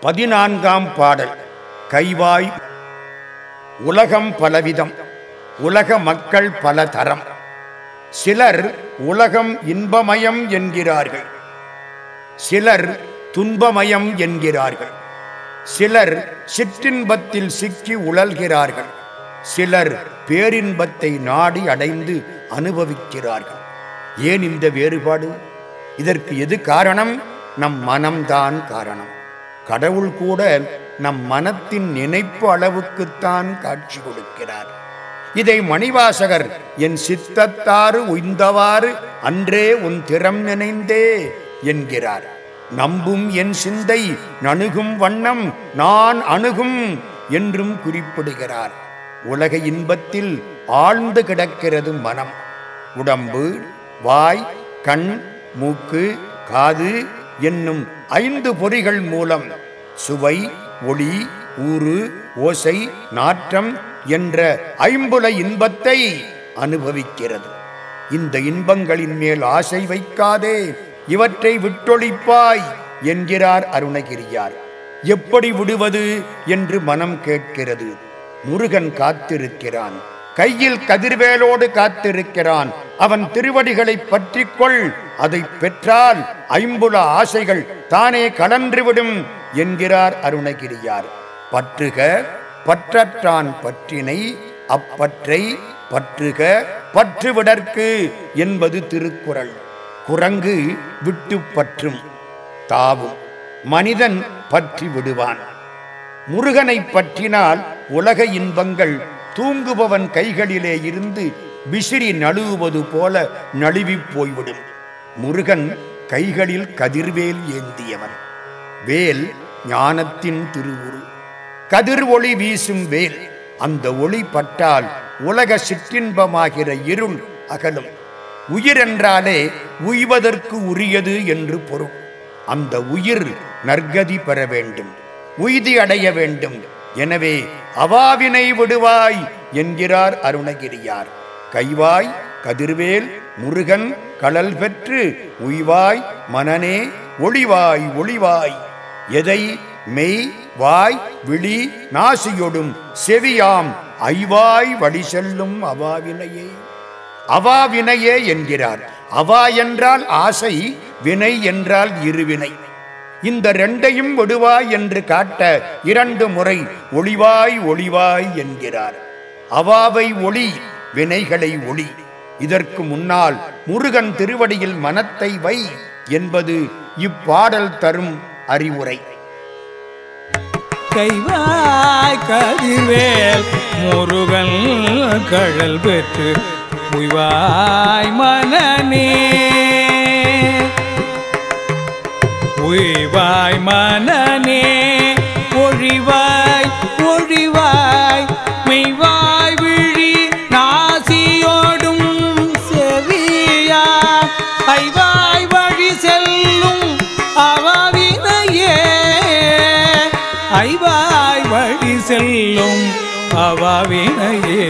பதினான்காம் பாடல். கைவாய். உலகம் பலவிதம். உலக மக்கள் பல தரம் சிலர் உலகம் இன்பமயம் என்கிறார்கள். சிலர் துன்பமயம் என்கிறார்கள். சிலர் சிற்றின்பத்தில் சிக்கி உழல்கிறார்கள். சிலர் பேரின்பத்தை நாடி அடைந்து அனுபவிக்கிறார்கள். ஏன் இந்த வேறுபாடு? இதற்கு எது காரணம்? நம் மனம்தான் காரணம். கடவுள் கூட நம் மனத்தின் நினைப்பு அளவுக்குத்தான் காட்சி கொடுக்கிறார். இதை மணிவாசகர் என் சித்தத்தாறு உய்ந்தவாறு அன்றே உன் திறம் நினைந்தே என்கிறார். நம்பும் என் சிந்தை நணுகும் வண்ணம் நான் அணுகும் என்றும் குறிப்பிடுகிறார். உலக இன்பத்தில் ஆழ்ந்து கிடக்கிறது மனம். உடம்பு வாய் கண் மூக்கு காது என்னும் ஐந்து பொறிகள் மூலம் சுவை ஒளி ஊறு ஓசை நாற்றம் என்ற ஐம்புல இன்பத்தை அனுபவிக்கிறது. இந்த இன்பங்களின் மேல் ஆசை வைக்காதே இவற்றை விட்டொழிப்பாய் என்கிறார் அருணகிரியார். எப்படி விடுவது என்று மனம் கேட்கிறது. முருகன் காத்திருக்கிறான். கையில் கதிர்வேலோடு காத்திருக்கிறான். அவன் திருவடிகளை பற்றிக்கொள். அதை பெற்றால் ஐம்புல ஆசைகள் தானே கடன்றுவிடும் என்கிறார் அருணகிரியார். பற்றுக பற்றற்றான் பற்றினை அப்பற்றை பற்றுக பற்றுவிடற்கு என்பது திருக்குறள். குரங்கு விட்டு பற்றும் தாவும் மனிதன் பற்றி விடுவான். முருகனை பற்றினால் உலக இன்பங்கள் தூங்குபவன் கைகளிலே இருந்து விசிறி நழுவுவது போல நழுவிப் போய்விடும். முருகன் கைகளில் கதிர்வேல் ஏந்தியவன். வேல் ஞானத்தின் திருவுரு. கதிர் ஒளி வீசும் வேல் அந்த ஒளி பட்டால் உலக சிற்றின்பமாகிற இருள் அகலும். உயிர் என்றாலே உய்வதற்கு உரியது என்று பொருள். அந்த உயிர் நற்கதி பெற வேண்டும். உய்தி அடைய வேண்டும். எனவே அவாவினை விடுவாய் என்கிறார் அருணகிரியார். கைவாய் கதிர்வேல் முருகன் கடல் பெற்று உய்வாய் மனனே ஒளிவாய் ஒளிவாய். எதை? மெய் வாய் விழி நாசியொடும் செவியாம் ஐவாய் வழி செல்லும் அவாவினையே. அவாவினையே என்கிறார். அவா என்றால் ஆசை வினை என்றால் இருவினை. இந்த ரெண்டையும் விடுவாய் என்று காட்ட இரண்டு முறை ஒளிவாய் ஒளிவாய் என்கிறார். அவாவை ஒளி வினைகளை ஒளி. இதற்கு முன்னால் முருகன் திருவடியில் மனத்தை வை என்பது இப்பாடல் தரும் அறிவுரை. கைவாய் கதிர்வேல் முருகன் கழல் பெற்று உய்வாய் மனநே உய்வாய் மனநே ஒழிவாய் ஒழிவாய் மெய்வாய் விழி நாசியோடும் செவியா ஐவாய் வழி செல்லும் அவாவினையே. ஐவாய் வழி செல்லும் அவாவினையே.